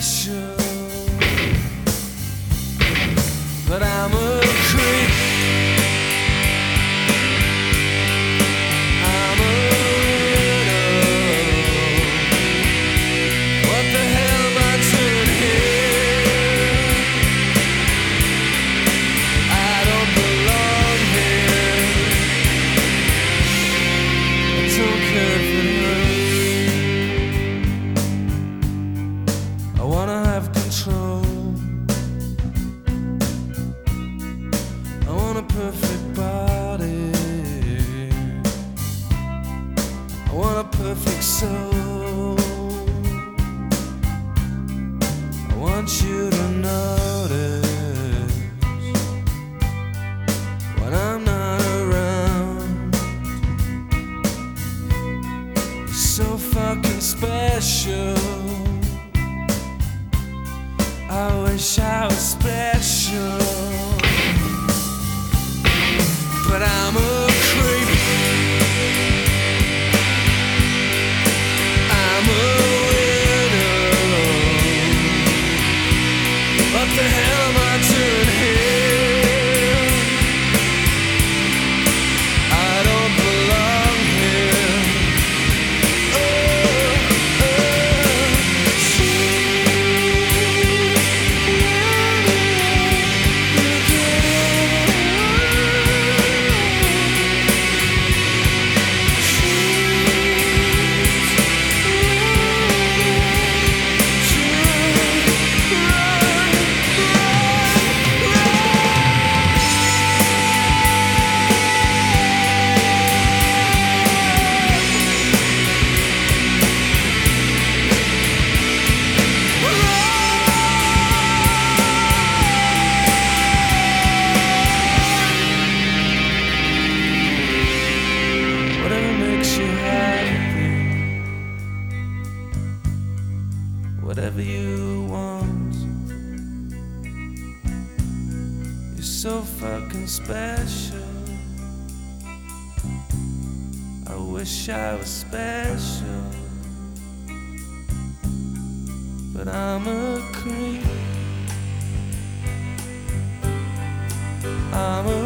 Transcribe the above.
Special. Want a perfect soul. I want you to notice when I'm not around. You're so fucking special. I wish I was special. But I'm a The hell so fucking special. I wish I was special, but I'm a creep. I'm a